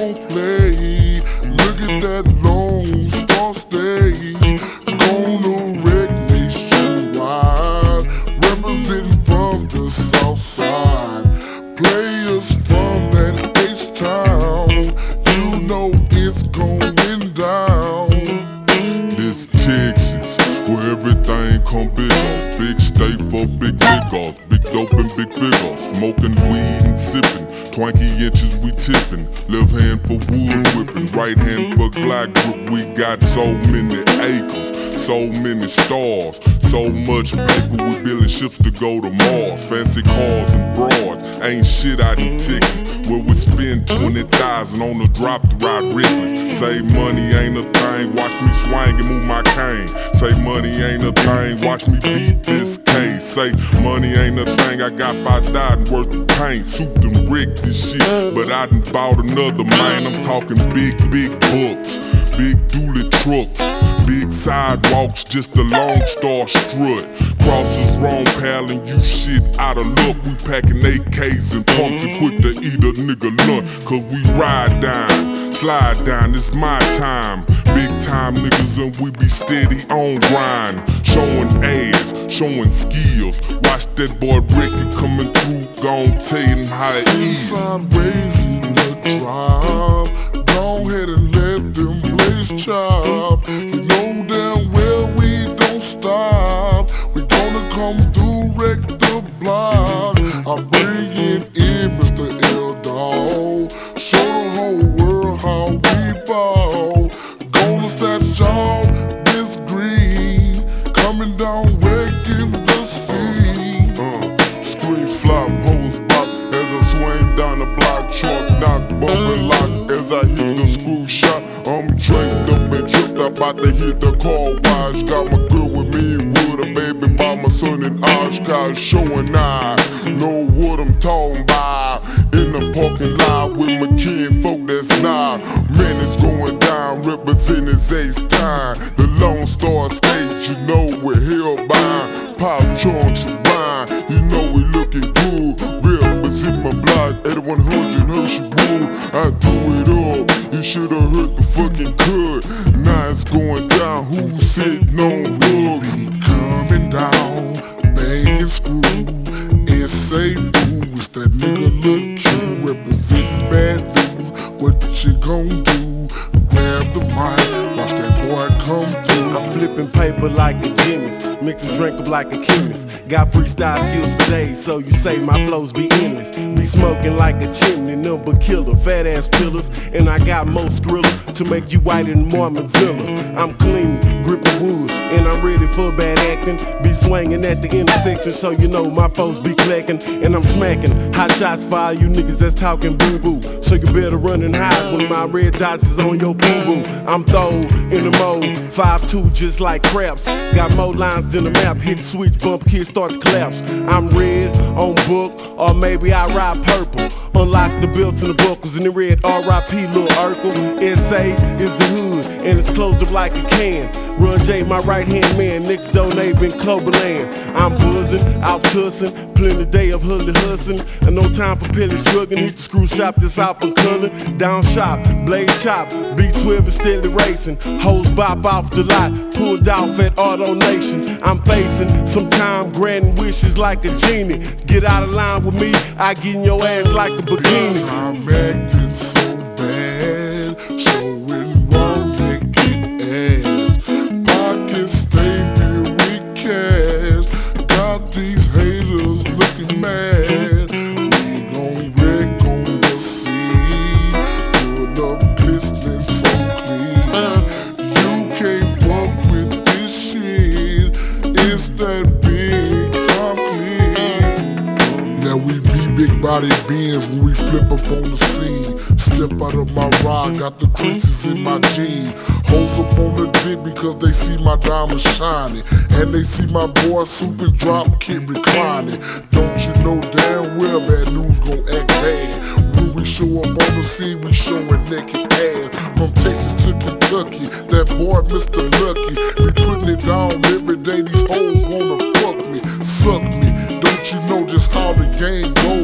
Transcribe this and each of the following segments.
don't play. Look at that Lone Star State. Gonna wreck nationwide. Representing from the south side. Players from that H-Town. You know it's going down. Where everything come big off. Big state for big niggas. Big dope and big figures. Smoking weed and sipping. Twanky inches we tipping. Left hand for wood whipping. Right hand for glide grip. We got so many acres. So many stars. So much paper we building ships to go to Mars. Fancy cars and broads. Ain't shit out in Texas. Where we spend 20,000 on the drop to ride reckless. Say money ain't a thing. Watch me swing and move my cane. Say money ain't a thing. Watch me beat this case. Say money ain't a thing. I got by thousand worth of paint. Souped and bricked this shit. But I done bought another man. I'm talking big, big books. Big dually trucks. Big sidewalks, just a long star strut. Crosses wrong, pal, and you shit out of luck. We packing AKs and pumps and quick to eat a nigga lunch. Cause we ride down, slide down, it's my time. Big time niggas and we be steady on grind. Showing ass, showing skills. Watch that boy Ricky coming through, gon' tell him how it is. Sideways in the drive. Go ahead and let them blaze chop. Gonna snatch y'all green. Coming down, wrecking the scene. Uh, screen flop, hose bop as I swing down the block. Truck knock, bumping lock as I hit the screw shot. I'm draped up and tripped up about to hit the car wash. Got my girl in Oshkosh. Showing I know what I'm talking about. In the parking lot with my kid, folk that's not. Man, it's going down, representing Ace Time. The Lone Star State, you know we're hellbound. Pop trunks gon' do? Grab the mic, watch that boy come through. I'm flipping paper like a gymnast, mixing drink up like a chemist. Got freestyle skills for days, so you say my flows be endless. Be smoking like a chimney, number killer, fat ass pillars. And I got most skrilla to make you white whiter than Marmonzilla. I'm clean, gripping wood, and I'm ready for bad acting. Be swinging at the intersection, so you know my foes be clacking. And I'm smacking hot shots for all you niggas that's talking boo boo. So you better run and hide when my red dots is on your boo boo. I'm throw in the mode, 5'2 just like craps. Got more lines than the map, hit the switch, bump, kids start to collapse. I'm red on book, or maybe I ride purple. Unlock the belts and the buckles and the red R.I.P. Lil Urkel. S.A. is the hood, and it's closed up like a can. Run J, my right hand man, next door neighbor in Cloverland. I'm buzzing, out tussing, plenty day of hoodly hustling. And no time for pilly shrugging, hit the screw shop that's out and culling. Down shop, blade chop, B12 is steady racing. Hoes bop off the lot, pulled off at Auto Nation. I'm facing some time granting wishes like a genie. Get out of line with me, I get in your ass like a bikini. I'm acting so bad, showing wrong naked ass. Pockets cash. Got these haters looking mad. We gon' wreck on the up so clean. You can't fuck with this shit. It's that big time clean. Now we big body beings when we flip up on the scene. Step out of my ride, got the creases in my jean. Hoes up on the dick because they see my diamonds shining. And they see my boy super drop kit reclining. Don't you know damn well bad news gon' act bad. When we show up on the scene, we showing naked ass. From Texas to Kentucky, that boy Mr. Lucky. We putting it down every day. These hoes wanna fuck me, suck me. Don't you know just how the game goes?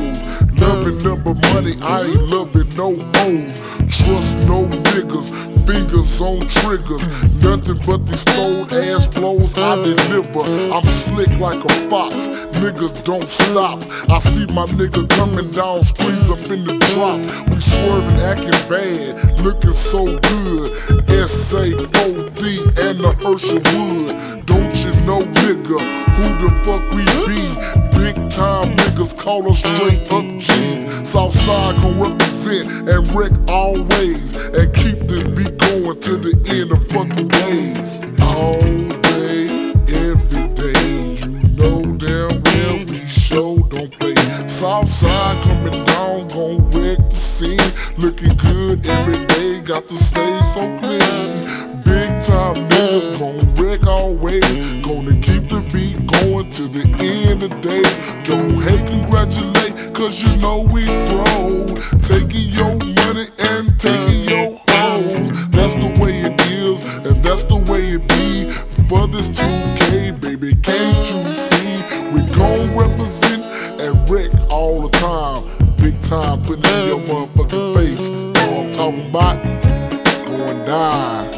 Loving money, I ain't loving no hoes. Trust no niggas, fingers on triggers. Nothing but these stone ass flows I deliver. I'm slick like a fox, niggas don't stop. I see my nigga coming down, squeeze up in the drop. We swerving, acting bad, looking so good. S-A-O-D and the Herschel Wood. Don't you know, nigga, who the fuck we be? Big time niggas call us straight up G's. Southside gon' represent and wreck always. And keep this beat going to the end of fucking days. All play. Southside coming down, gon' wreck the scene. Looking good every day, got to stay so clean. Big time niggas gon' wreck always. Gonna keep the beat going to the end of day. Don't hate, congratulate, cause you know we grow. Taking your money and taking your hoes. That's the way it is, and that's the way it be. For this 2K, baby, can't you see? We gon' represent Time putting in your motherfucking face. You know what I'm talking about? Going down.